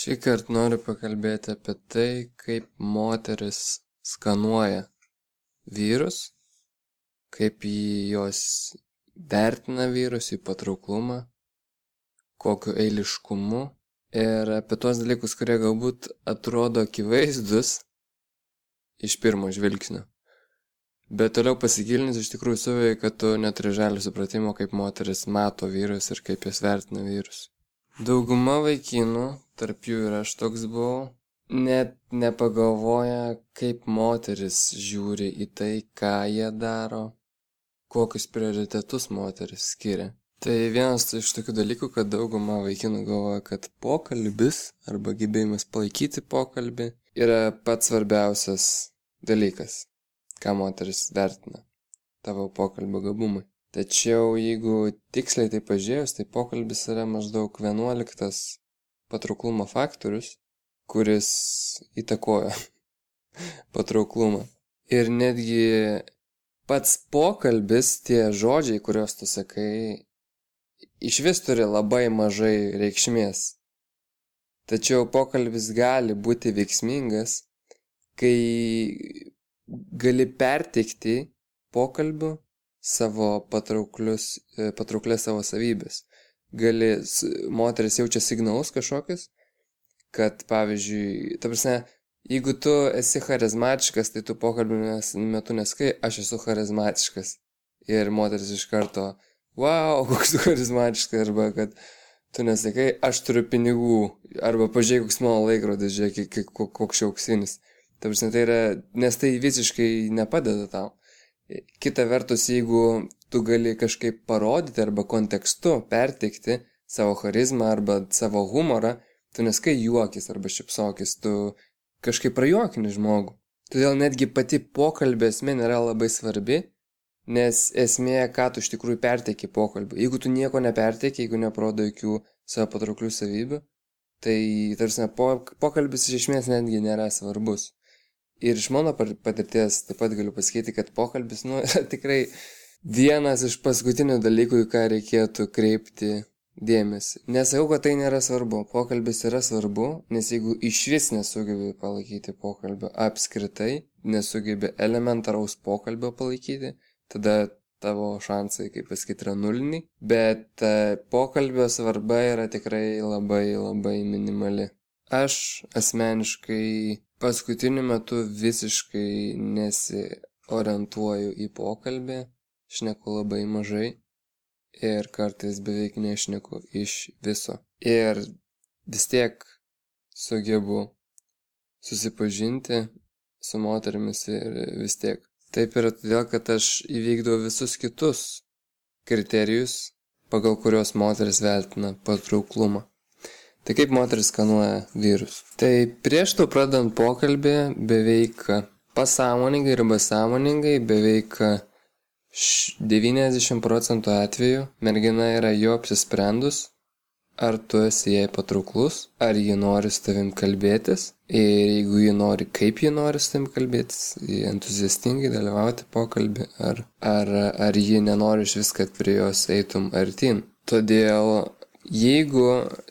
Šį kartą noriu pakalbėti apie tai, kaip moteris skanuoja vyrus, kaip jos vertina vyrus, jų patrauklumą, kokiu eiliškumu ir apie tuos dalykus, kurie galbūt atrodo akivaizdus iš pirmo žvilgsnio. Bet toliau pasigilinus iš tikrųjų suveikia, kad tu neturi žalio supratimo, kaip moteris mato vyrus ir kaip jas vertina vyrus. Dauguma vaikinų tarp jų ir aš toks buvau, net nepagalvoja, kaip moteris žiūri į tai, ką jie daro, kokius prioritetus moteris skiria. Tai vienas iš tokių dalykų, kad dauguma vaikinų galvoja, kad pokalbis arba gebėjimas palaikyti pokalbį yra pats svarbiausias dalykas, ką moteris vertina tavo pokalbio gabumui. Tačiau jeigu tiksliai tai pažiūrėjus, tai pokalbis yra maždaug 11 patrauklumo faktorius, kuris įtakoja patrauklumą. Ir netgi pats pokalbis, tie žodžiai, kuriuos tu sakai, iš vis turi labai mažai reikšmės. Tačiau pokalbis gali būti veiksmingas, kai gali perteikti pokalbiu savo patrauklius, patrauklės savo savybės gali, moteris jaučia signalus kažkokius, kad pavyzdžiui, ta prasme, jeigu tu esi charizmatiškas, tai tu pokalbio metu neskai, aš esu charizmatiškas. Ir moteris iš karto, wow, koks tu charizmatiškas, arba kad tu nesakai, aš turiu pinigų, arba pažiūrėk, koks mano laikrodis, žiūrėk, koks auksinis. Ta prasme, tai yra, nes tai visiškai nepadeda tau. Kita vertus, jeigu tu gali kažkaip parodyti arba kontekstu perteikti savo charizmą arba savo humorą, tu neskai juokis arba šipsokis, tu kažkaip prajuokini žmogų. Todėl netgi pati pokalbė esmė nėra labai svarbi, nes esmė, ką tu iš tikrųjų perteiki pokalbį. Jeigu tu nieko neperteiki, jeigu neprodo jokių savo patrauklių savybių, tai tarsi po, pokalbis iš esmės netgi nėra svarbus. Ir iš mano patirties taip pat galiu pasakyti, kad pokalbis, nu, tikrai vienas iš paskutinių dalykų, į ką reikėtų kreipti dėmesį. Nesakau, kad tai nėra svarbu. Pokalbis yra svarbu, nes jeigu iš vis nesugebi palaikyti pokalbio apskritai, nesugebi elementaraus pokalbio palaikyti, tada tavo šansai, kaip pasakyti, yra nuliniai. Bet e, pokalbio svarba yra tikrai labai labai minimali. Aš asmeniškai paskutiniu metu visiškai nesiorientuoju į pokalbį šneku labai mažai ir kartais beveik nešneku iš viso. Ir vis tiek sugebu susipažinti su moterimis ir vis tiek. Taip yra todėl, kad aš įvykdau visus kitus kriterijus, pagal kurios moteris vertina patrauklumą. Tai kaip moteris skanuoja vyrus? Tai prieš to pradant pokalbį beveik pasąmoningai arba sąmoningai beveik 90 procentų atveju mergina yra jau apsisprendus, ar tu esi jai patrauklus, ar ji nori su tavim kalbėtis ir jeigu ji nori, kaip ji nori su tavim kalbėtis, entuziastingai dalyvauti pokalbį, ar, ar, ar ji nenori iš vis, kad prie jos eitum artin. Todėl Jeigu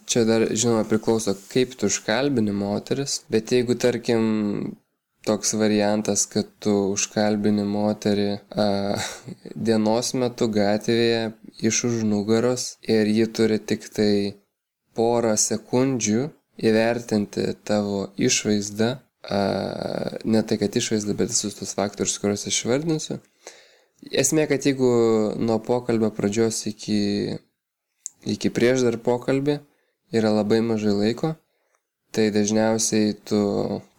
čia dar, žinoma, priklauso, kaip tu užkalbini moteris, bet jeigu, tarkim, toks variantas, kad tu užkalbini moterį a, dienos metu gatvėje iš už nugaros ir ji turi tik tai porą sekundžių įvertinti tavo išvaizdą, a, ne tai kad išvaizdą, bet visus tos faktorius, kuriuos išvardinsiu. Esmė, kad jeigu nuo pokalbio pradžios iki, iki prieš dar pokalbį yra labai mažai laiko, tai dažniausiai tu,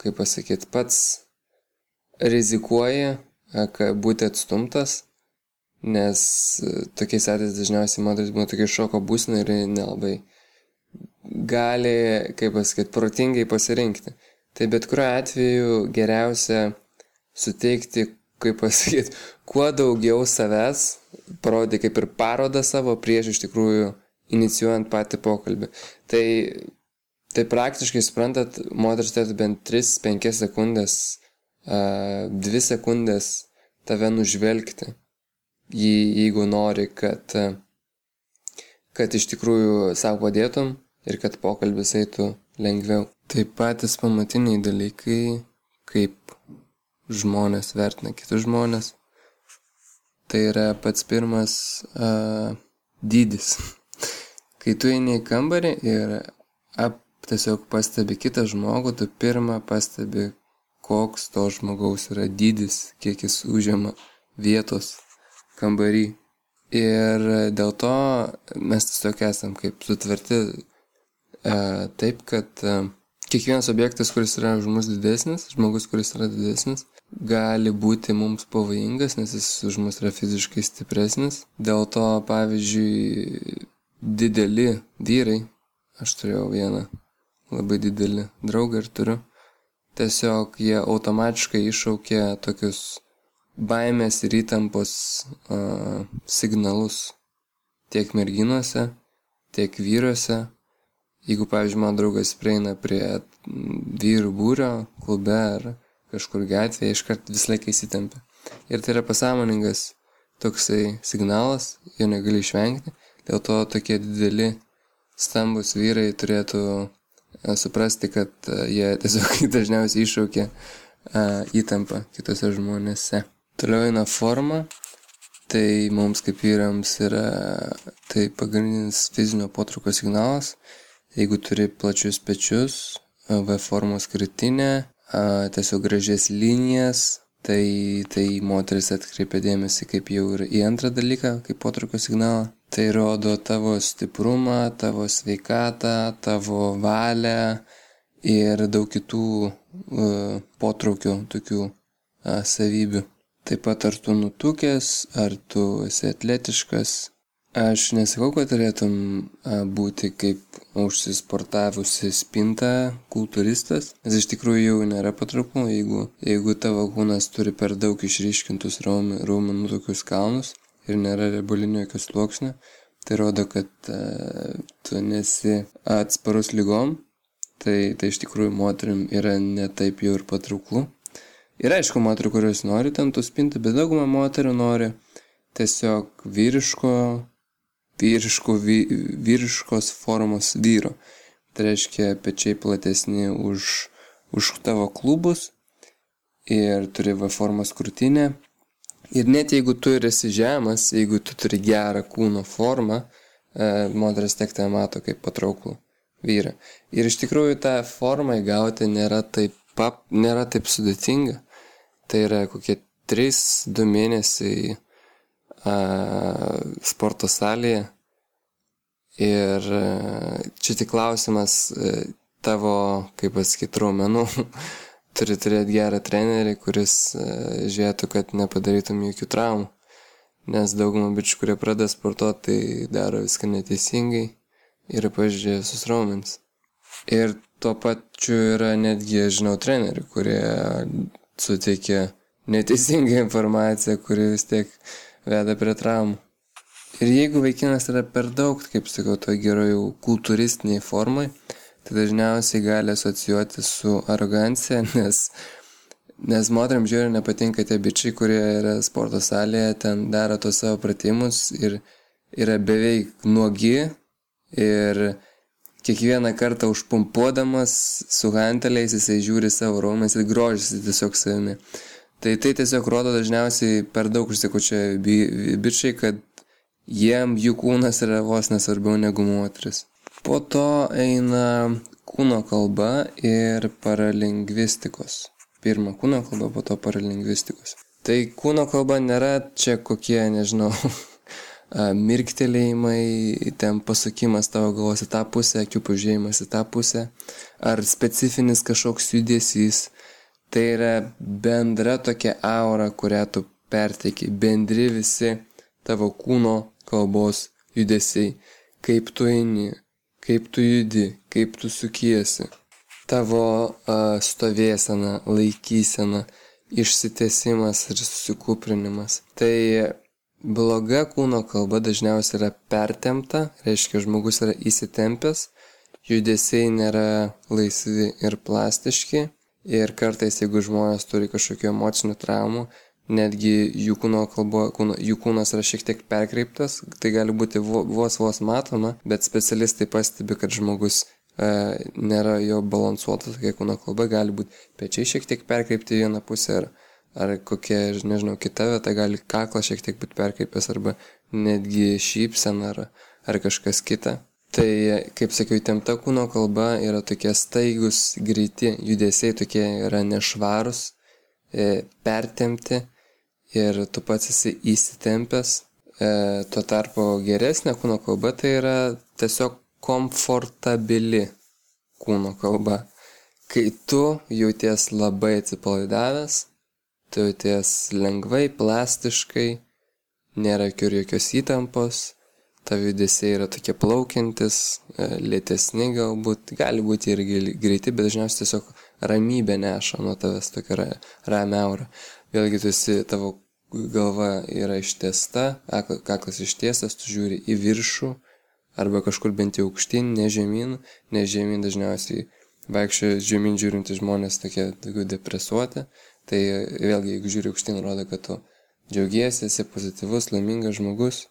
kaip pasakyti, pats rizikuoji būti atstumtas, nes e, tokiais atvejais dažniausiai moteris būna tokia šoko būsina ir nelabai gali, kaip pasakyti, protingai pasirinkti. Tai bet kuriuo atveju geriausia suteikti, kaip pasakyti, kuo daugiau savęs, parodyti kaip ir parodą savo prieš iš tikrųjų inicijuojant patį pokalbį. Tai Tai praktiškai, suprantat, moteris turėtų bent 3-5 sekundės, 2 sekundės tave nužvelgti, jeigu nori, kad, kad iš tikrųjų savo padėtum ir kad pokalbis eitų lengviau. Tai patys pamatiniai dalykai, kaip žmonės vertina kitus žmonės, tai yra pats pirmas uh, dydis. Kai tu eini į kambarį ir ap, tiesiog pastebi kitą žmogų, tu pirmą pastebi, koks to žmogaus yra dydis, kiek jis užima vietos kambarį. Ir dėl to mes tiesiog esam kaip sutverti e, taip, kad e, kiekvienas objektas, kuris yra už mus didesnis, žmogus, kuris yra didesnis, gali būti mums pavojingas, nes jis už mus yra fiziškai stipresnis. Dėl to, pavyzdžiui, dideli vyrai, aš turėjau vieną labai didelį draugą ir turiu, tiesiog jie automatiškai iššaukė tokius baimės ir įtampos uh, signalus tiek merginuose, tiek vyruose. Jeigu, pavyzdžiui, man draugas prieina prie vyrų būrio klube ar kažkur gatvėje, iškart vis laiką įsitempia. Ir tai yra pasąmoningas toksai signalas, jo negali išvengti, dėl to tokie dideli, stambus vyrai turėtų suprasti, kad jie tiesiog dažniausiai iššaukia įtampą kitose žmonėse. Toliau eina forma. Tai mums kaip vyrams yra tai pagrindinis fizinio potraukio signalas. Jeigu turi plačius pečius, V formos kritinę, tiesiog gražias linijas, tai, tai moteris atkreipia dėmesį kaip jau ir į antrą dalyką, kaip potraukio signalą. Tai rodo tavo stiprumą, tavo sveikatą, tavo valią ir daug kitų uh, potraukio tokių uh, savybių. Taip pat ar tu nutukęs, ar tu esi atletiškas. Aš nesakau, kad turėtum būti kaip užsisportavusi spinta kultūristas, nes iš tikrųjų jau nėra patrauklu, jeigu, jeigu tavo kūnas turi per daug išryškintus raumenų tokius kalnus ir nėra riebulinio jokio sluoksnio, tai rodo, kad a, tu nesi atsparus lygom, tai, tai iš tikrųjų moterim yra netaip jau ir patrauklu. Ir aišku, moterų, kurios nori ten tų spintų, bet dauguma moterų nori tiesiog vyriško, vyriško, vy, vyriškos formos vyro. Tai reiškia pečiai platesni už, už tavo klubus ir turi V formos krūtinę. Ir net jeigu tu esi žemas, jeigu tu turi gerą kūno formą, e, moteris tiek tai mato kaip patrauklų vyrą. Ir iš tikrųjų tą formą įgauti nėra taip, pap, nėra taip sudėtinga. Tai yra kokie 3-2 mėnesiai a, sporto salėje. Ir a, čia tik klausimas a, tavo, kaip pasakyti, raumenų. Turi turėti gerą trenerį, kuris a, žiūrėtų, kad nepadarytum jokių traumų. Nes daugumą bičių, kurie pradeda sportuoti, tai daro viską neteisingai ir pažiūrėjo visus raumenis. Ir tuo pačiu yra netgi, žinau, trenerių, kurie suteikia neteisingą informaciją, kuri vis tiek veda prie traumų. Ir jeigu vaikinas yra per daug, kaip sakau, to gero jau kultūristiniai formai, tai dažniausiai gali asocijuoti su arogancija, nes, nes moteriam žiūri nepatinka tie bičiai, kurie yra sporto salėje, ten daro tos savo pratimus ir yra beveik nuogi ir kiekvieną kartą užpumpuodamas su hanteliais jisai žiūri savo raumenis ir grožisi tiesiog savimi. Tai tai tiesiog rodo dažniausiai per daug užsikučia bičiai, kad jiem jų kūnas yra vos nesvarbiau negu moteris. Po to eina kūno kalba ir paralingvistikos. Pirma kūno kalba, po to paralingvistikos. Tai kūno kalba nėra čia kokie, nežinau, mirktelėjimai, ten pasukimas tavo galvos į tą pusę, akių pažiūrėjimas į tą pusę, ar specifinis kažkoks judesys. Tai yra bendra tokia aura, kurią tu perteikiai, bendri visi tavo kūno kalbos judesiai, kaip tu eini, kaip tu judi, kaip tu sukiesi, tavo uh, stovėsena, laikysena, išsitesimas ir susikuprinimas. Tai Bloga kūno kalba dažniausiai yra pertempta, reiškia žmogus yra įsitempęs, judesiai nėra laisvi ir plastiški ir kartais jeigu žmonės turi kažkokių emocinių traumų, netgi jų kūno kalbo, kūno, jų kūnas yra šiek tiek perkreiptas, tai gali būti vos vos matoma, bet specialistai pastebi, kad žmogus nėra jo balansuota tokia kūno kalba, gali būti pečiai šiek tiek perkreipti vieną pusę ar, ar kokia, nežinau, kita vieta, gali kaklas šiek tiek būti perkreipęs arba netgi šypsena ar, ar kažkas kita. Tai, kaip sakiau, įtempta kūno kalba yra tokie staigus, greiti judesiai, tokie yra nešvarus, e, pertemti ir tu pats esi įsitempęs. E, tuo tarpu geresnė kūno kalba tai yra tiesiog komfortabili kūno kalba. Kai tu jauties labai atsipalaidavęs, tu jauties lengvai, plastiškai, nėra jokios įtampos, tavo judesiai yra tokie plaukiantis, e, lėtesni galbūt, gali būti ir greiti, bet dažniausiai tiesiog ramybė neša nuo tavęs tokia ramia aura. Vėlgi tu esi, tavo galva yra ištiesta, kaklas ištiestas, tu žiūri į viršų arba kažkur bent jau aukštyn, ne žemyn, ne žemyn dažniausiai vaikščioja žemyn žiūrintys žmonės tokie daugiau depresuoti, tai vėlgi jeigu žiūri aukštyn, rodo, kad tu džiaugiesi, esi pozityvus, laimingas žmogus.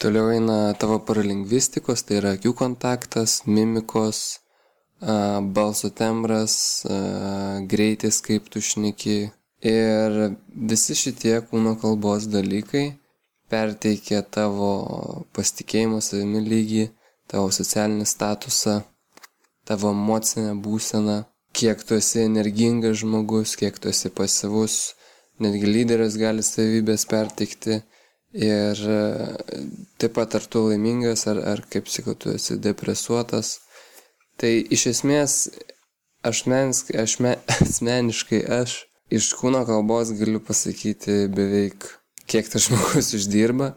Toliau eina tavo paralingvistikos, tai yra akių kontaktas, mimikos, balso tembras, greitis, kaip tu šneki, Ir visi šitie kūno kalbos dalykai perteikia tavo pasitikėjimo savimi lygį, tavo socialinį statusą, tavo emocinę būseną, kiek tu esi energingas žmogus, kiek tu esi pasivus, netgi lyderis gali savybės perteikti. Ir taip pat ar tu laimingas, ar, ar kaip sakau, tu esi depresuotas. Tai iš esmės aš meniškai, aš me, asmeniškai aš Iš kūno kalbos galiu pasakyti beveik, kiek tas žmogus uždirba.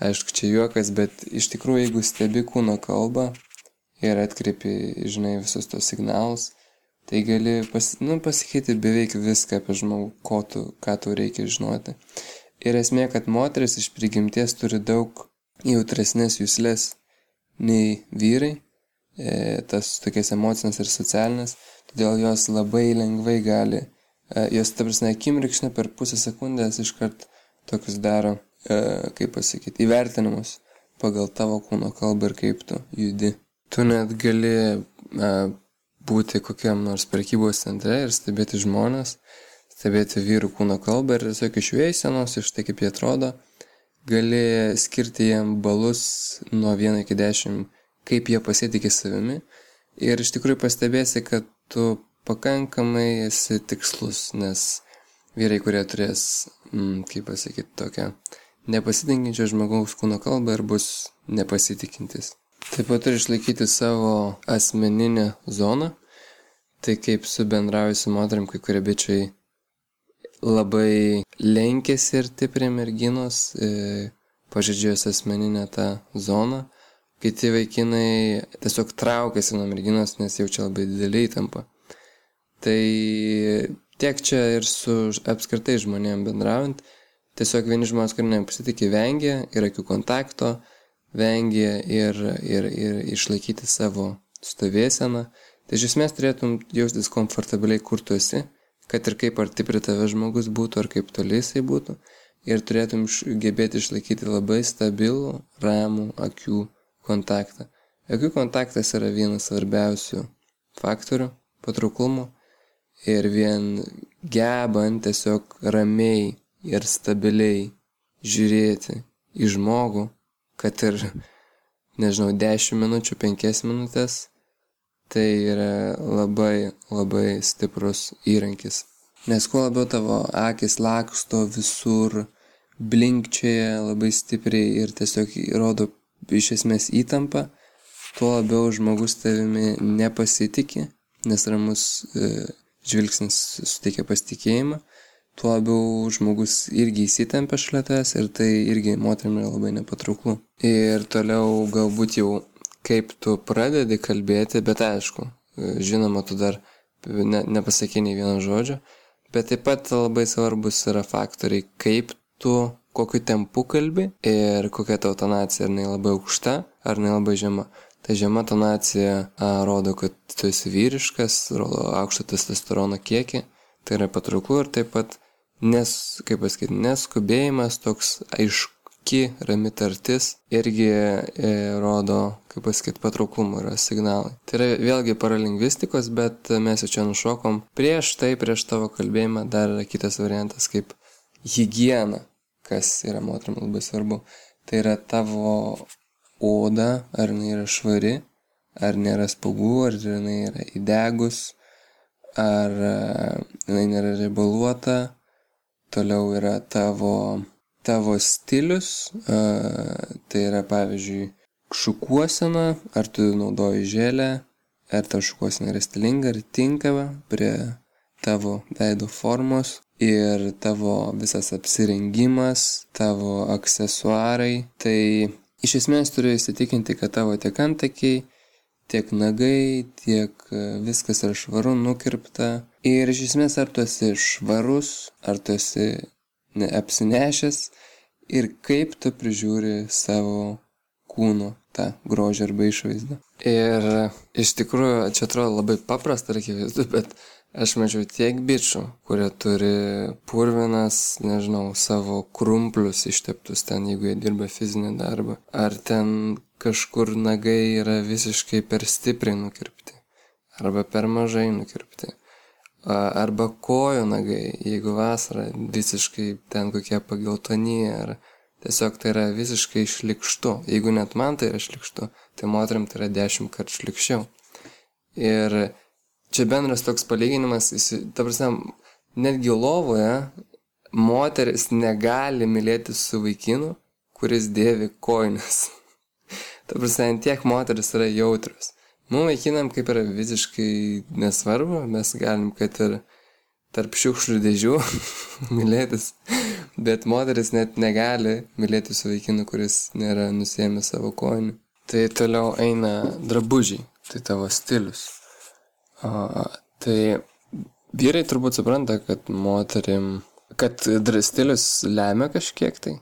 Aišku, čia juokas, bet iš tikrųjų, jeigu stebi kūno kalbą ir atkreipi, žinai, visus tos signalus, tai gali pas, nu, pasakyti beveik viską apie žmogų, ko tu, ką tu reikia žinoti. Ir esmė, kad moteris iš prigimties turi daug jautresnės jūslės nei vyrai, tas tokias emocinės ir socialinės, todėl jos labai lengvai gali E, jos, ta prasme, akimirksnė per pusę sekundės iškart tokius daro, e, kaip pasakyti, įvertinimus pagal tavo kūno kalbą ir kaip tu judi. Tu net gali e, būti kokiam nors prekybos centre ir stebėti žmonės, stebėti vyrų kūno kalbą ir tiesiog iš jų eisenos, iš tai kaip jie atrodo, gali skirti jiem balus nuo 1 iki 10, kaip jie pasitikė savimi ir iš tikrųjų pastebėsi, kad tu pakankamai esi tikslus, nes vyrai, kurie turės, mm, kaip pasakyti, tokią nepasitikinčio žmogaus kūno kalbą ir bus nepasitikintis. Taip pat turi išlaikyti savo asmeninę zoną, tai kaip su bendrauju su moterim, kai kurie bičiai labai lenkėsi ir tipri merginos, e, pažydžios asmeninę tą zoną, kiti vaikinai tiesiog traukiasi nuo merginos, nes jaučia labai didelį įtampą. Tai tiek čia ir su apskritai žmonėm bendraujant, tiesiog vieni žmonės, kurie nepasitikė, vengia ir akių kontakto, vengia ir, ir, ir išlaikyti savo stovėseną. Tai iš esmės turėtum jaustis komfortabiliai, kur tu esi, kad ir kaip arti prie tave žmogus būtų, ar kaip toli jisai būtų. Ir turėtum gebėti išlaikyti labai stabilų, ramų akių kontaktą. Akių kontaktas yra vienas svarbiausių faktorių patrauklumo ir vien gebant tiesiog ramiai ir stabiliai žiūrėti į žmogų, kad ir, nežinau, 10 minučių, 5 minutės, tai yra labai, labai stiprus įrankis. Nes kuo labiau tavo akis laksto visur, blinkčioje labai stipriai ir tiesiog rodo iš esmės įtampą, tuo labiau žmogus tavimi nepasitikė, nes ramus e, žvilgsnis suteikia pasitikėjimą, tuo labiau žmogus irgi įsitempia šalia tavęs ir tai irgi moterim yra labai nepatrauklu. Ir toliau galbūt jau kaip tu pradedi kalbėti, bet aišku, žinoma, tu dar ne, nepasakė nei vieno žodžio, bet taip pat labai svarbus yra faktoriai, kaip tu kokiu tempu kalbi ir kokia tavo tonacija, ar jinai labai aukšta, ar jinai labai žema. Ta žema tonacija a, rodo, kad tu esi vyriškas, rodo aukštą testosterono kiekį, tai yra patrauklu ir taip pat, nes, kaip pasakyti, neskubėjimas toks aišk, tyki, rami tartis irgi e, rodo, kaip pasakyti, patrauklumų yra signalai. Tai yra vėlgi paralingvistikos, bet mes jau čia nušokom. Prieš tai, prieš tavo kalbėjimą dar yra kitas variantas kaip hygiena, kas yra moterim labai svarbu. Tai yra tavo oda, ar jinai yra švari, ar nėra spalvų, ar jinai yra įdegus, ar e, jinai nėra riebaluota, toliau yra tavo, tavo stilius, e, tai yra pavyzdžiui šukuosena, ar tu naudoji želę, ar tau šukuosena yra stilinga, ar tinkama prie tavo veido formos ir tavo visas apsirengimas, tavo aksesuarai. Tai iš esmės turiu įsitikinti, kad tavo tiek antakiai, tiek nagai, tiek e, viskas yra švaru, nukirpta. Ir iš esmės ar tu esi švarus, ar tu esi neapsinešęs ir kaip tu prižiūri savo kūno tą grožį arba išvaizdą. Ir iš tikrųjų, čia atrodo labai paprasta ir akivaizdu, bet Aš mačiau tiek bičių, kurie turi purvinas, nežinau, savo krumplius išteptus ten, jeigu jie dirba fizinį darbą. Ar ten kažkur nagai yra visiškai per stipriai nukirpti. Arba per mažai nukirpti. Arba kojų nagai, jeigu vasara visiškai ten kokie pageltonyje. Ar tiesiog tai yra visiškai šlikštu. Jeigu net man tai yra šlikštu, tai moteriam tai yra dešimt kartų šlikščiau. Ir čia bendras toks palyginimas, jis, ta prasme, netgi lovoje moteris negali mylėti su vaikinu, kuris dėvi koinės. ta prasme, tiek moteris yra jautrus. Mums vaikinam kaip yra visiškai nesvarbu, mes galim, kad ir tarp šiukšlių dėžių mylėtis, bet moteris net negali mylėti su vaikinu, kuris nėra nusėmęs savo kojinių. Tai toliau eina drabužiai, tai tavo stilius. A, tai vyrai turbūt supranta, kad moterim, kad stilius lemia kažkiek tai,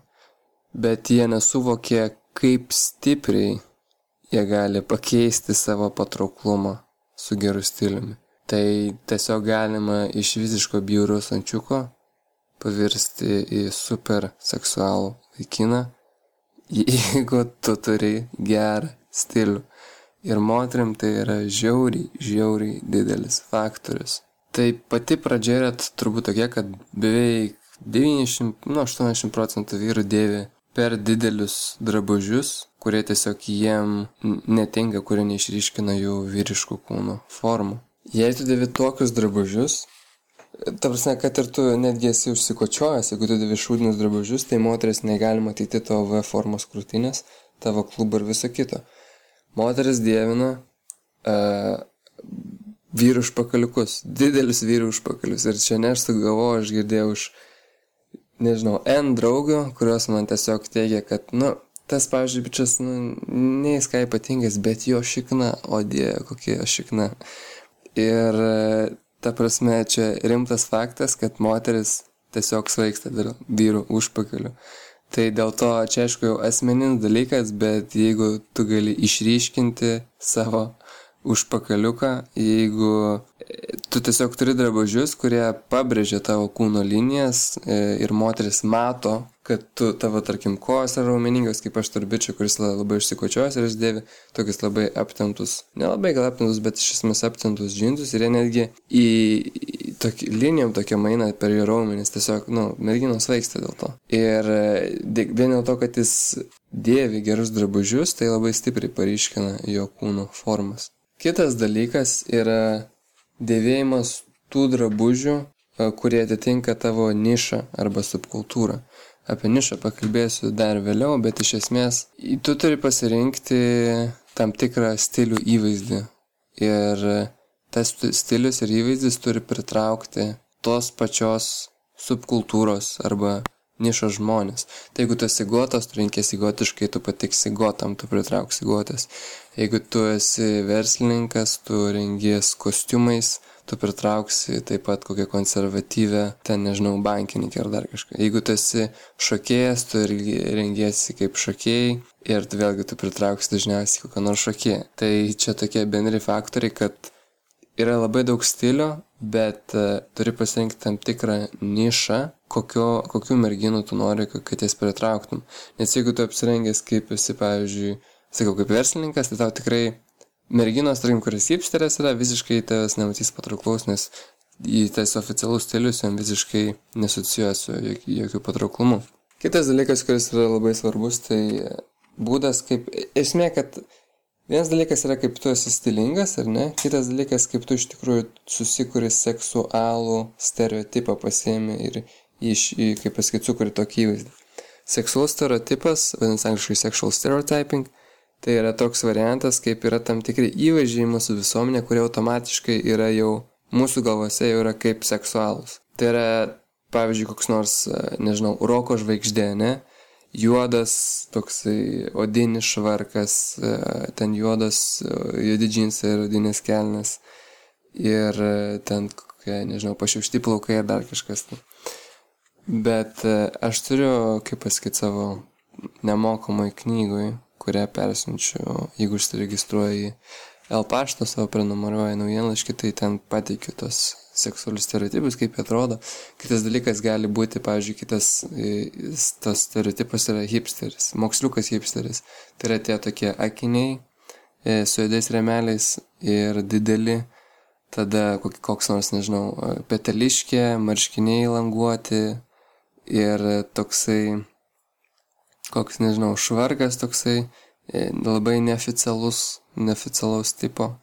bet jie nesuvokė, kaip stipriai jie gali pakeisti savo patrauklumą su geru stiliumi. Tai tiesiog galima iš visiško bjauraus ančiuko pavirsti į super seksualų vaikiną, jeigu tu turi gerą stilių. Ir moteriam tai yra žiauriai, žiauriai didelis faktorius. Tai pati pradžia yra turbūt tokia, kad beveik 90, nu 80 procentų vyrų dėvi per didelius drabužius, kurie tiesiog jiem netinka, kurie neišryškina jų vyriškų kūno formų. Jei tu dėvi tokius drabužius, ta prasme, kad ir tu netgi esi užsikočiojęs, jeigu tu dėvi šūdinius drabužius, tai moteris negali matyti tavo V formos krūtinės, tavo klubą ir viso kito. Moteris dievina uh, vyrų užpakaliukus, didelius vyrų užpakalius. Ir čia ne aš sugalvoju, aš girdėjau iš, nežinau, N draugių, kurios man tiesiog teigia, kad, nu, tas, pavyzdžiui, bičias, nu, neįs ką ypatingas, bet jo šikna, o dieve, kokia šikna. Ir ta prasme, čia rimtas faktas, kad moteris tiesiog svaigsta dėl vyrų užpakalių. Tai dėl to čia aišku jau asmeninis dalykas, bet jeigu tu gali išryškinti savo užpakaliuką, jeigu tu tiesiog turi drabužius, kurie pabrėžia tavo kūno linijas e, ir moteris mato, kad tu, tavo, tarkim, kojos yra raumeningos, kaip aš turiu bičią, kuris labai išsikočiojęs ir jis dėvi tokius labai aptemtus, nelabai gal aptemtus, bet iš esmės aptemtus džinsus ir jie netgi į, į tokį, linijom tokia maina per jo raumenis, tiesiog, nu, merginos vaiksta dėl to. Ir e, vien dėl to, kad jis dėvi gerus drabužius, tai labai stipriai paryškina jo kūno formas. Kitas dalykas yra dėvėjimas tų drabužių, e, kurie atitinka tavo nišą arba subkultūrą apie nišą pakalbėsiu dar vėliau, bet iš esmės tu turi pasirinkti tam tikrą stilių įvaizdį. Ir tas stilius ir įvaizdis turi pritraukti tos pačios subkultūros arba nišos žmonės. Tai jeigu tu esi gotas, tu rinkėsi gotiškai, tu patiksi gotam, tu pritrauksi gotas. Jeigu tu esi verslininkas, tu rengies kostiumais, tu pritrauksi taip pat kokią konservatyvę, ten nežinau, bankininkę ar dar kažką. Jeigu tu esi šokėjas, tu rengiesi kaip šokėjai ir tu vėlgi tu pritrauksi dažniausiai kokią nors šokėją. Tai čia tokie bendri faktoriai, kad yra labai daug stilių, bet uh, turi pasirinkti tam tikrą nišą kokio, kokių merginų tu nori, kad jas pritrauktum. Nes jeigu tu apsirengęs kaip esi, pavyzdžiui, sakau, kaip verslininkas, tai tau tikrai merginos, tarkim, kuris hipsteris yra, visiškai tavęs nematys patrauklaus, nes į tas oficialus stilius jam visiškai nesusijuoja su jokių, patrauklumu. Kitas dalykas, kuris yra labai svarbus, tai būdas, kaip esmė, kad vienas dalykas yra, kaip tu esi stilingas, ar ne? Kitas dalykas, kaip tu iš tikrųjų susikuri seksualų stereotipą pasiemi ir iš, kaip pasakyti, sukuri tokį įvaizdį. Seksualus stereotipas, vadinasi angliškai sexual stereotyping, tai yra toks variantas, kaip yra tam tikri įvaizdžiai mūsų visuomenė, kurie automatiškai yra jau mūsų galvose jau yra kaip seksualus. Tai yra, pavyzdžiui, koks nors, nežinau, roko žvaigždė, ne? Juodas, toksai odinis švarkas, ten juodas, juodi džinsai ir odinės kelnes. Ir ten kokie, nežinau, pašiaušti plaukai ar dar kažkas. Tai. Bet aš turiu, kaip pasakyti, savo nemokamai knygui, kurią persiunčiu, jeigu užsiregistruoji L paštą savo prenumeruoja naujienlaiškį, tai ten pateikiu tos seksualius stereotipus, kaip jie atrodo. Kitas dalykas gali būti, pavyzdžiui, kitas tas stereotipas yra hipsteris, moksliukas hipsteris. Tai yra tie tokie akiniai e, su juodais remeliais ir dideli, tada koks nors, nežinau, peteliškė, marškiniai languoti ir toksai, koks, nežinau, švarkas toksai E, labai neoficialus, neoficialaus tipo.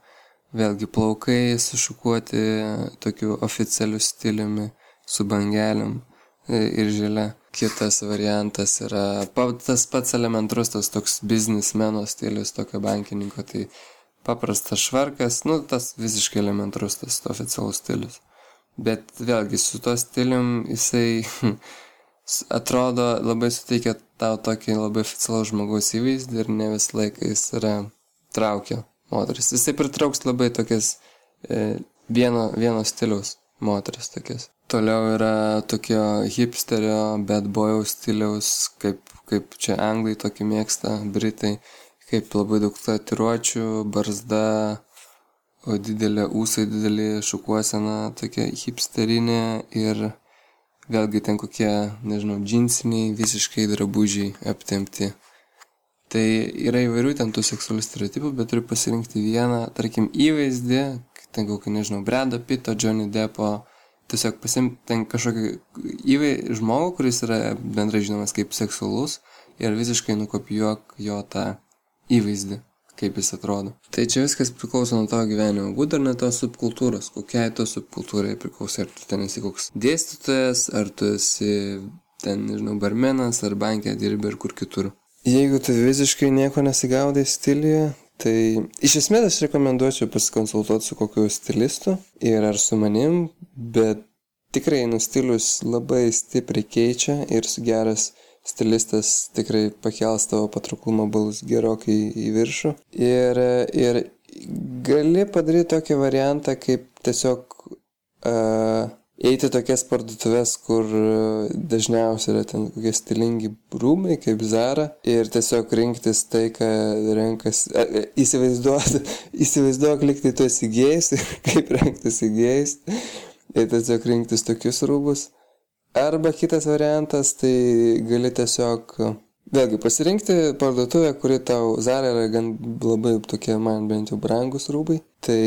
Vėlgi plaukai sušukuoti tokiu oficialiu stiliumi, su bangeliam e, ir žilė. Kitas variantas yra tas pats elementrus, tas toks biznismeno stilius, tokio bankininko, tai paprastas švarkas, nu tas visiškai elementrus tas oficialus stilius. Bet vėlgi su to stilium jisai atrodo labai suteikia tau tokį labai oficialų žmogaus įvaizdį ir ne visą laiką jis yra traukia moteris. Jisai pritrauks labai tokias e, vieno, vieno stiliaus moteris tokias. Toliau yra tokio hipsterio, bad bojaus stiliaus, kaip, kaip čia anglai tokį mėgsta, britai, kaip labai daug tatiruočių, barzda, o didelė ūsai, didelė šukuosena, tokia hipsterinė ir vėlgi ten kokie, nežinau, džinsiniai, visiškai drabužiai aptemti. Tai yra įvairių ten tų seksualių stereotipų, bet turi pasirinkti vieną, tarkim, įvaizdį, ten kokį, nežinau, Bredo Pito, Johnny Deppo, tiesiog pasimti ten kažkokį įvaizdį žmogų, kuris yra bendrai žinomas kaip seksualus ir visiškai nukopijuok jo tą įvaizdį kaip jis atrodo. Tai čia viskas priklauso nuo tavo gyvenimo būdo ir nuo tos subkultūros, kokiai to subkultūrai priklauso. Ar tu ten esi koks dėstytojas, ar tu esi ten, nežinau, barmenas, ar bankė dirbi ir kur kitur. Jeigu tu visiškai nieko nesigaudai stiliuje, tai iš esmės aš rekomenduočiau pasikonsultuoti su kokiu stilistu ir ar su manim, bet tikrai nustilius labai stipriai keičia ir su geras stilistas tikrai pakels tavo patrauklumą balus gerokai į viršų. Ir, ir gali padaryti tokį variantą, kaip tiesiog uh, eiti tokias parduotuvės, kur dažniausiai yra ten kokie stilingi rūmai, kaip Zara, ir tiesiog rinktis tai, ką renkas, įsivaizduoti, įsivaizduok, liktai tu esi gėjus ir kaip rengtis į gėjus, ir tiesiog rinktis tokius rūbus. Arba kitas variantas, tai gali tiesiog vėlgi pasirinkti parduotuvę, kuri tau Zara yra gan labai tokie man bent jau brangus rūbai. Tai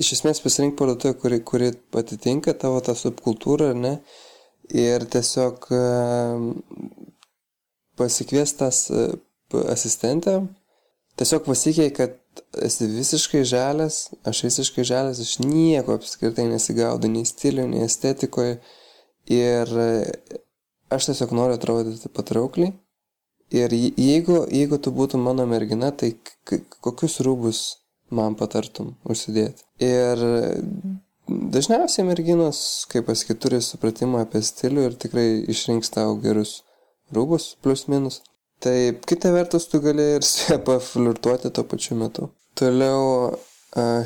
iš esmės pasirinkti parduotuvę, kuri, kuri atitinka tavo tą subkultūrą, ne? Ir tiesiog pasikviestas asistentę, tiesiog pasikei, kad esi visiškai žalias, aš visiškai žalias, aš nieko apskritai nesigaudau, nei stilių, nei estetikoje. Ir aš tiesiog noriu atrodyti patraukliai. Ir jeigu, jeigu tu būtum mano mergina, tai kokius rūbus man patartum užsidėti. Ir dažniausiai merginos, kaip pasakyti, turi supratimą apie stilių ir tikrai išrinks tau gerus rūbus, plus minus. Taip, kita vertus, tu gali ir su ją paflirtuoti tuo pačiu metu. Toliau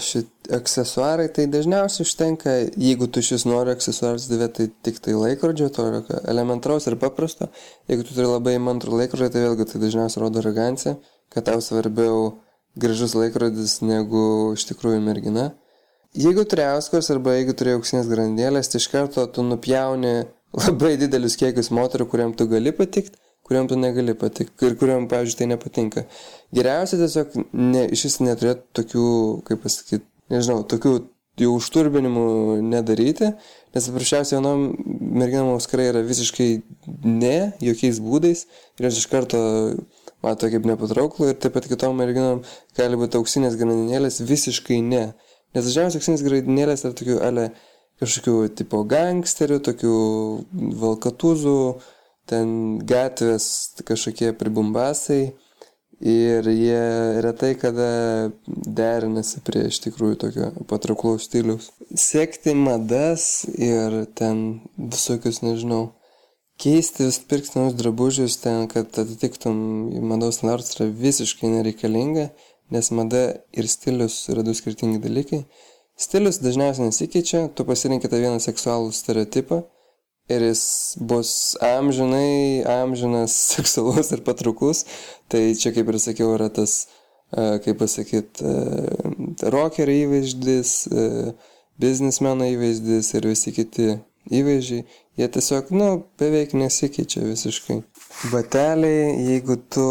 šit aksesuarai, tai dažniausiai užtenka, jeigu tu šis nori aksesuarus dėvėti, tai tik tai laikrodžio, to elementaraus ir paprasto. Jeigu tu turi labai mantrų laikrodžio, tai vėlgi tai dažniausiai rodo aroganciją, kad tau svarbiau gražus laikrodis negu iš tikrųjų mergina. Jeigu turi auskos arba jeigu turi auksinės grandinėlės, tai iš karto tu nupjauni labai didelius kiekius moterų, kuriam tu gali patikti, kuriam tu negali patikti ir kuriam, pavyzdžiui, tai nepatinka. Geriausia tiesiog ne, iš vis neturėti tokių, kaip pasakyti, nežinau, tokių jau užturbinimų nedaryti, nes paprasčiausiai vienom merginom auskarai yra visiškai ne, jokiais būdais ir jos iš karto mato kaip nepatrauklų ir taip pat kitom merginom gali būti auksinės graninėlės visiškai ne. Nes dažniausiai auksinės graninėlės yra tokių, ale, kažkokių tipo gangsterių, tokių valkatūzų, ten gatvės kažkokie pribumbasai ir jie retai kada derinasi prie iš tikrųjų tokio patrauklaus stiliaus. Sekti madas ir ten visokius, nežinau, keisti vis pirkti naujus drabužius ten, kad atitiktum mados standartus yra visiškai nereikalinga, nes mada ir stilius yra du skirtingi dalykai. Stilius dažniausiai nesikeičia, tu pasirinkite vieną seksualų stereotipą ir jis bus amžinai, amžinas, seksualus ir patraukus. Tai čia, kaip ir sakiau, yra tas, kaip pasakyti, rokerio įvaizdis, biznismeno įvaizdis ir visi kiti įvaizdžiai. Jie tiesiog, nu, beveik nesikeičia visiškai. Bateliai, jeigu tu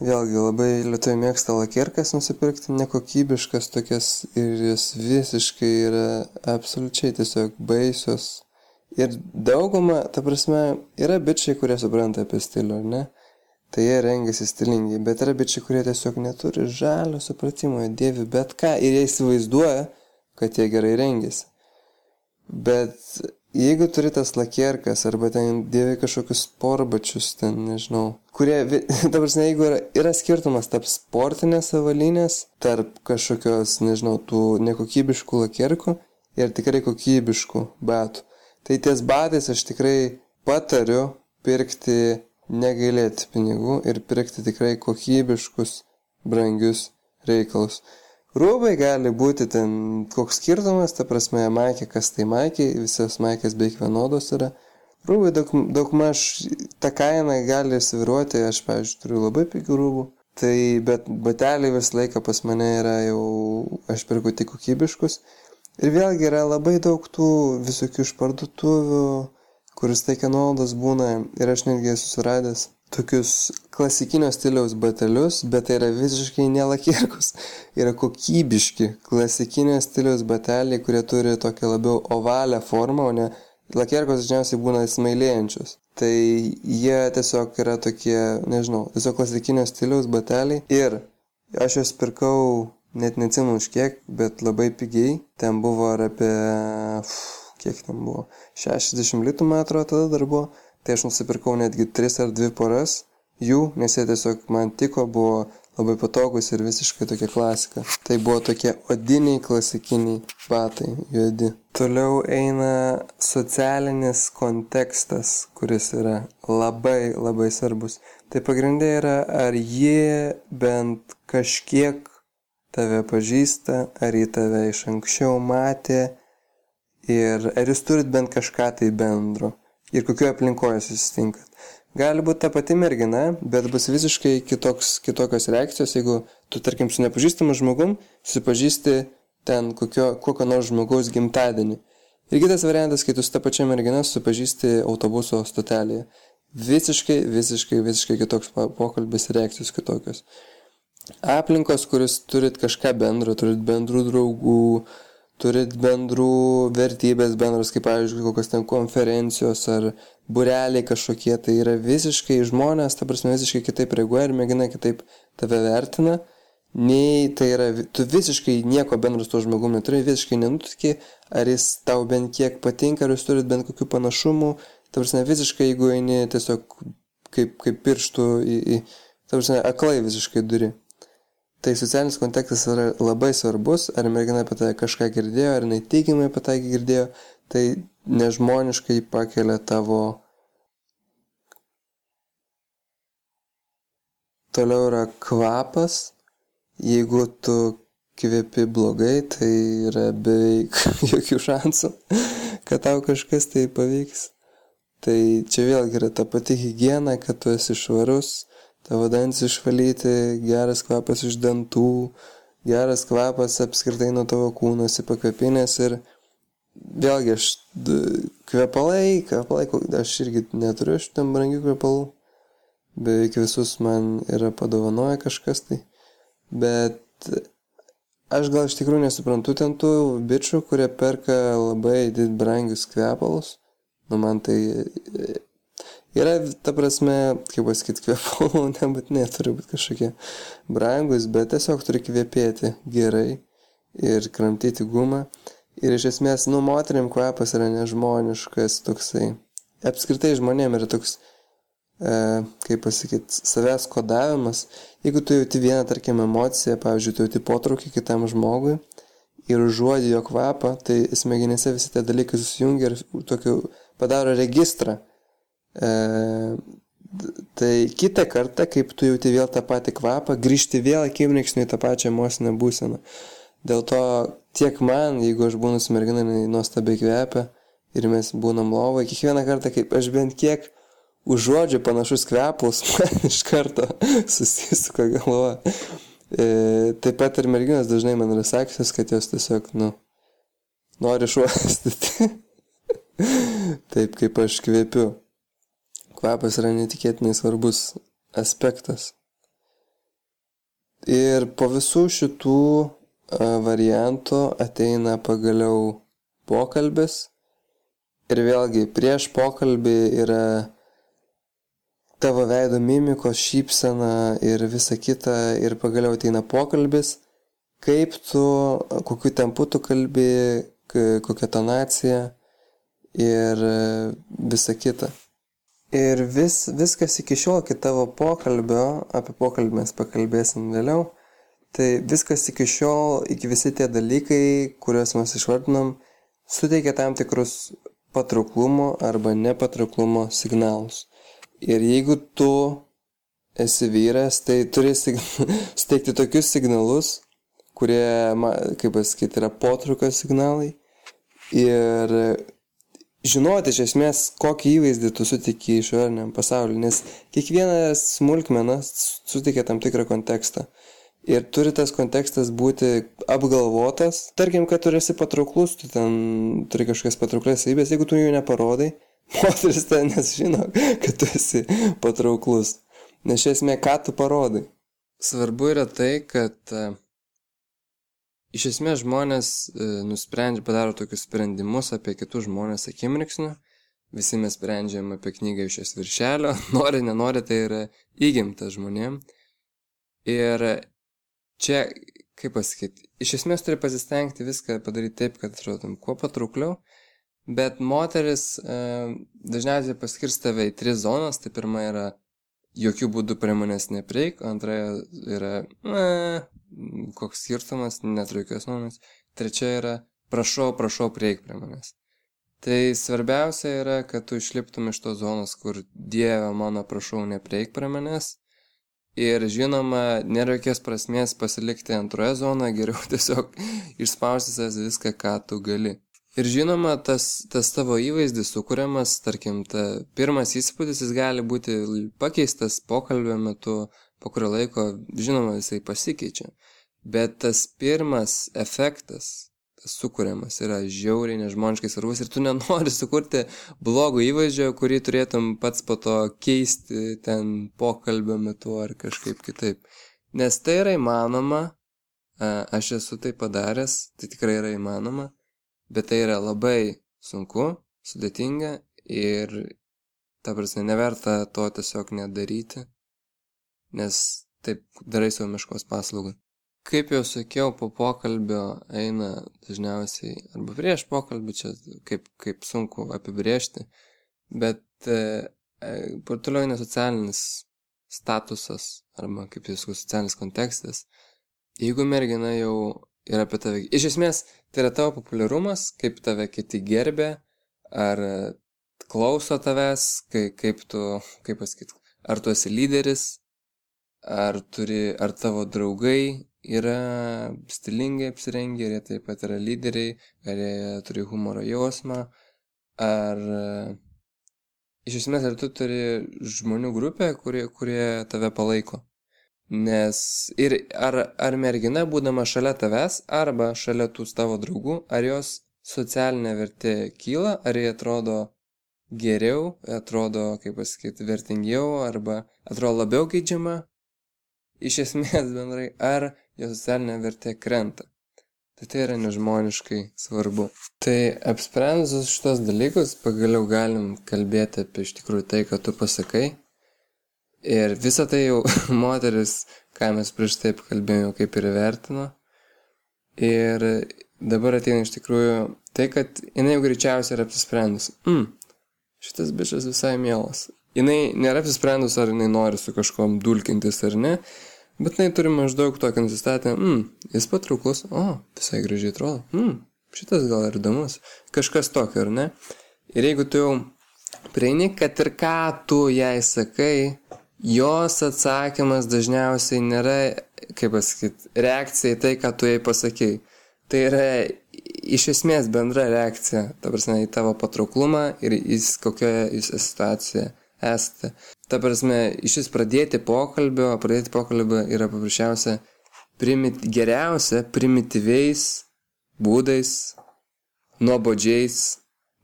vėlgi labai lietuviai mėgsta lakierkas nusipirkti, nekokybiškas tokias ir jos visiškai yra absoliučiai tiesiog baisios Ir dauguma, ta prasme, yra bičiai, kurie supranta apie stilių, ar ne? Tai jie rengiasi stilingai, bet yra bičiai, kurie tiesiog neturi žalio supratimo, jie dėvi bet ką ir jie įsivaizduoja, kad jie gerai rengiasi. Bet jeigu turi tas lakierkas arba ten dėvi kažkokius sporbačius, ten nežinau, kurie, ta prasme, jeigu yra, yra skirtumas tarp sportinės avalinės, tarp kažkokios, nežinau, tų nekokybiškų lakierkų ir tikrai kokybiškų batų. Tai ties batais aš tikrai patariu pirkti, negailėti pinigų ir pirkti tikrai kokybiškus, brangius reikalus. Rūbai gali būti ten koks skirtumas, ta prasme, maikė, kas tai maikė, visas maikės beveik vienodos yra. Rūbai daug, daug maž, ta kaina gali sviruoti, aš, pavyzdžiui, turiu labai pigių rūbų. Tai, bet bateliai visą laiką pas mane yra jau, aš pirku tik kokybiškus Ir vėlgi yra labai daug tų visokių iš parduotuvių, kuris teikia nuolaidas būna ir aš netgi esu suradęs tokius klasikinio stiliaus batelius, bet tai yra visiškai nelakirkus. Yra kokybiški klasikinio stiliaus bateliai, kurie turi tokią labiau ovalę formą, o ne lakirkos dažniausiai būna smailėjančios. Tai jie tiesiog yra tokie, nežinau, tiesiog klasikinio stiliaus bateliai. Ir aš juos pirkau net neatsimenu už kiek, bet labai pigiai. Ten buvo ar apie, uf, kiek ten buvo, 60 litų, man atrodo, tada dar buvo. Tai aš nusipirkau netgi 3 ar 2 poras jų, nes jie tiesiog man tiko, buvo labai patogus ir visiškai tokia klasika. Tai buvo tokie odiniai klasikiniai batai, juodi. Toliau eina socialinis kontekstas, kuris yra labai labai svarbus. Tai pagrindė yra, ar jie bent kažkiek tave pažįsta, ar į tave iš anksčiau matė ir ar jūs turit bent kažką tai bendro ir kokioje aplinkoje susitinkat. Gali būti ta pati mergina, bet bus visiškai kitoks, kitokios reakcijos, jeigu tu, tarkim, su nepažįstamu žmogum susipažįsti ten kokio, kokio nors žmogaus gimtadienį. Ir kitas variantas, kai tu su ta pačia mergina susipažįsti autobuso stotelėje. Visiškai, visiškai, visiškai kitoks pokalbis reakcijos kitokios aplinkos, kuris turit kažką bendro, turit bendrų draugų, turit bendrų vertybės bendros, kaip pavyzdžiui, kokios ten konferencijos ar bureliai kažkokie, tai yra visiškai žmonės, ta prasme, visiškai kitaip reaguoja ir mėgina kitaip tave vertina, nei tai yra, tu visiškai nieko bendro su to žmogumi neturi, visiškai nenutikė, ar jis tau bent kiek patinka, ar jūs turit bent kokių panašumų, ta prasme, visiškai jeigu eini tiesiog kaip, kaip pirštų į, į ta prasme, aklai visiškai duri. Tai socialinis kontekstas yra labai svarbus, ar mergina apie tai kažką girdėjo, ar jinai teigiamai apie tai girdėjo, tai nežmoniškai pakelia tavo. Toliau yra kvapas. Jeigu tu kvepi blogai, tai yra beveik jokių šansų, kad tau kažkas tai pavyks. Tai čia vėlgi yra ta pati higiena, kad tu esi švarus, tavo dantis išvalyti, geras kvapas iš dantų, geras kvapas apskritai nuo tavo kūno, esi pakvepinės ir vėlgi aš kvepalai, kvepalai, aš irgi neturiu šitam brangių kvepalų, beveik visus man yra padovanoję kažkas tai, bet aš gal iš tikrųjų nesuprantu ten tų bičių, kurie perka labai did brangius kvepalus, nu man tai Yra, ta prasme, kaip pasakyti, kvepalų nebūtinai turi būti kažkokie brangus, bet tiesiog turi kvepėti gerai ir kramtyti gumą. Ir iš esmės, nu, moteriam kvapas yra nežmoniškas toksai. Apskritai žmonėm yra toks, e, kaip pasakyti, savęs kodavimas. Jeigu tu jauti vieną, tarkim, emociją, pavyzdžiui, tu jauti potraukį kitam žmogui ir užuodį jo kvapą, tai smegenėse visi tie dalykai susijungia ir tokiu padaro registrą E, tai kitą kartą, kaip tu jauti vėl tą patį kvapą, grįžti vėl akimirksniui tą pačią emocinę būseną. Dėl to tiek man, jeigu aš būnu su mergina, nuostabiai kvepia ir mes būnam lovoje, kiekvieną kartą, kaip aš bent kiek užuodžiu panašus kvepus, man iš karto susisuka galva. E, taip pat ir merginas dažnai man yra sakysios, kad jos tiesiog, nu, nori šuostyti. taip kaip aš kvepiu. Kvapas yra netikėtinai svarbus aspektas. Ir po visų šitų variantų ateina pagaliau pokalbis. Ir vėlgi, prieš pokalbį yra tavo veido mimikos, šypsena ir visa kita. Ir pagaliau ateina pokalbis, kaip tu, kokiu tempu tu kalbi, kokia tonacija ir visa kita. Ir vis, viskas iki šiol, iki tavo pokalbio, apie pokalbį mes pakalbėsim vėliau, tai viskas iki šiol, iki visi tie dalykai, kuriuos mes išvardinom, suteikia tam tikrus patrauklumo arba nepatrauklumo signalus. Ir jeigu tu esi vyras, tai turi suteikti tokius signalus, kurie, kaip pasakyti, yra potraukio signalai. Ir žinoti iš esmės, kokį įvaizdį tu sutikė išoriniam pasauliu, nes kiekvienas smulkmenas suteikia tam tikrą kontekstą. Ir turi tas kontekstas būti apgalvotas. Tarkim, kad tu esi patrauklus, tu ten turi kažkokias patrauklės savybės, jeigu tu jų neparodai, moteris ten nežino, kad tu esi patrauklus. Nes iš esmė, ką tu parodai. Svarbu yra tai, kad Iš esmės žmonės e, nusprendžia, padaro tokius sprendimus apie kitus žmonės akimirksniu. Visi mes sprendžiam apie knygą iš jos viršelio, nori, nenori, tai yra įgimta žmonėm. Ir čia, kaip pasakyti, iš esmės turi pasistengti viską padaryti taip, kad atrodytum kuo patraukliau, bet moteris e, dažniausiai paskirs tave į tris zonas. Tai pirma yra jokių būdų prie manęs nepreik, antra yra, na, koks skirtumas, neturiu jokios nuomonės. Trečia yra, prašau, prašau, prieik prie manęs. Tai svarbiausia yra, kad tu išliptum iš tos zonos, kur Dieve mano, prašau, neprieik prie manęs. Ir žinoma, nėra jokios prasmės pasilikti antroje zonoje, geriau tiesiog išspausti viską, ką tu gali. Ir žinoma, tas, tas tavo įvaizdis sukūriamas, tarkim, ta pirmas įspūdis, jis gali būti pakeistas pokalbio metu, po kurio laiko, žinoma, jisai pasikeičia. Bet tas pirmas efektas, tas sukūriamas, yra žiauriai nežmoniškai svarbus ir tu nenori sukurti blogo įvaizdžio, kurį turėtum pats po to keisti ten pokalbio metu ar kažkaip kitaip. Nes tai yra įmanoma, aš esu tai padaręs, tai tikrai yra įmanoma, bet tai yra labai sunku, sudėtinga ir, ta prasme, neverta to tiesiog nedaryti nes taip darai savo meškos paslaugą. Kaip jau sakiau, po pokalbio eina dažniausiai arba prieš pokalbį, čia kaip, kaip sunku apibriežti, bet e, e toliau eina socialinis statusas arba kaip jis socialinis kontekstas. Jeigu mergina jau yra apie tave, iš esmės tai yra tavo populiarumas, kaip tave kiti gerbė, ar klauso tavęs, kaip, kaip tu, kaip pasakyti, ar tu esi lyderis, ar turi, ar tavo draugai yra stilingai apsirengę, ar jie taip pat yra lyderiai, ar jie turi humoro jausmą, ar iš esmės ar tu turi žmonių grupę, kurie, kurie tave palaiko. Nes ir ar, ar mergina, būdama šalia tavęs arba šalia tų tavo draugų, ar jos socialinė vertė kyla, ar jie atrodo geriau, atrodo, kaip pasakyti, vertingiau, arba atrodo labiau geidžiama, iš esmės bendrai, ar jo socialinė vertė krenta. Tai tai yra nežmoniškai svarbu. Tai apsprendus šitos dalykus, pagaliau galim kalbėti apie iš tikrųjų tai, ką tu pasakai. Ir visą tai jau moteris, ką mes prieš taip kalbėjome, kaip ir vertino. Ir dabar ateina iš tikrųjų tai, kad jinai jau greičiausiai yra apsisprendus. Mm, šitas bičias visai mielas. Jinai nėra apsisprendus, ar jinai nori su kažkom dulkintis ar ne, Bet jinai turi maždaug tokį nusistatę, mm, jis patrauklus, o, visai gražiai atrodo, mm, šitas gal ir įdomus, kažkas tokio, ar ne? Ir jeigu tu jau prieini, kad ir ką tu jai sakai, jos atsakymas dažniausiai nėra, kaip pasakyti, reakcija į tai, ką tu jai pasakai. Tai yra iš esmės bendra reakcija, ta prasme, į tavo patrauklumą ir į kokioje jūs situacijoje esate. Ta prasme, iš vis pradėti pokalbio, pradėti pokalbio yra paprasčiausia primit, geriausia primityviais būdais, nuobodžiais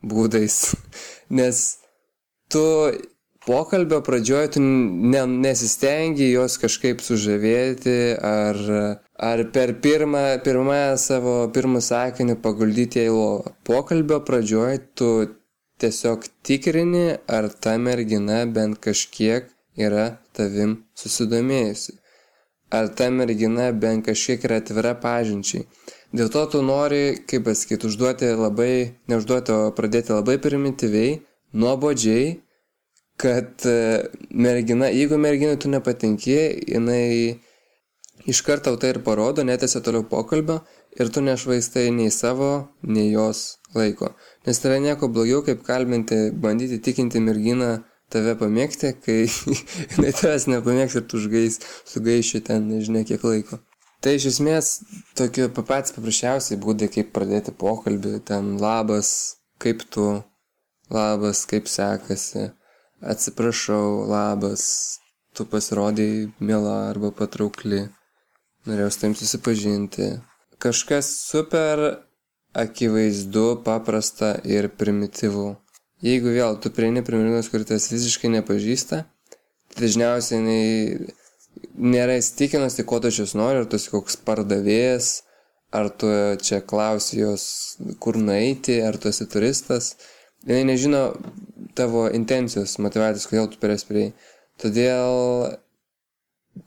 būdais. Nes tu pokalbio pradžioje tu ne, nesistengi jos kažkaip sužavėti ar, ar per pirmą, pirmą savo pirmą sakinį paguldyti į lovą. Pokalbio pradžioje tu tiesiog tikrini, ar ta mergina bent kažkiek yra tavim susidomėjusi. Ar ta mergina bent kažkiek yra atvira pažinčiai. Dėl to tu nori, kaip pasakyti, užduoti labai, neužduoti, o pradėti labai primityviai, nuobodžiai, kad e, mergina, jeigu merginai tu nepatinki, jinai iš karto tai ir parodo, netėsi toliau pokalbio ir tu nešvaistai nei savo, nei jos laiko. Nes yra nieko blogiau, kaip kalbinti, bandyti tikinti merginą tave pamėgti, kai jinai tavęs nepamėgs ir tu užgais, sugaiši ten nežinia kiek laiko. Tai iš esmės tokie patys paprasčiausiai būdai, kaip pradėti pokalbį, ten labas, kaip tu, labas, kaip sekasi, atsiprašau, labas, tu pasirodai mėla arba patraukli, norėjau su tavim susipažinti. Kažkas super akivaizdu, paprasta ir primityvu. Jeigu vėl tu prieini prie merginos, kuri tas visiškai nepažįsta, tai dažniausiai jinai nėra įstikinusi, ko tu šios nori, ar tu esi koks pardavėjas, ar tu čia klausi jos, kur nueiti, ar tu esi turistas. Jinai nežino tavo intencijos, motivacijos, kodėl tu prie prie. Todėl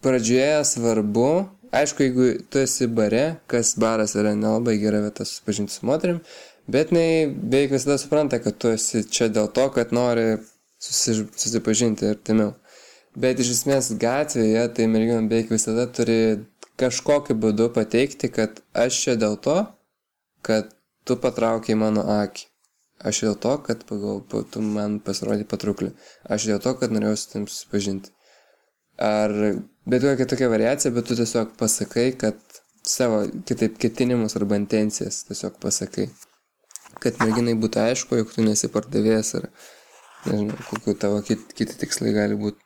pradžioje svarbu Aišku, jeigu tu esi bare, kas baras yra nelabai gera vieta susipažinti su moterim, bet jinai beveik visada supranta, kad tu esi čia dėl to, kad nori susi, susipažinti artimiau. Bet iš esmės gatvėje tai merginom beveik visada turi kažkokiu būdu pateikti, kad aš čia dėl to, kad tu patraukiai mano akį. Aš dėl to, kad pagal, tu man pasirodė patraukli. Aš dėl to, kad norėjau su tam susipažinti. Ar bet kokia tokia variacija, bet tu tiesiog pasakai, kad savo kitaip ketinimus arba intencijas tiesiog pasakai. Kad merginai būtų aišku, jog tu nesi pardavėjas ar nežinau, kokiu tavo kiti, kiti tikslai gali būti.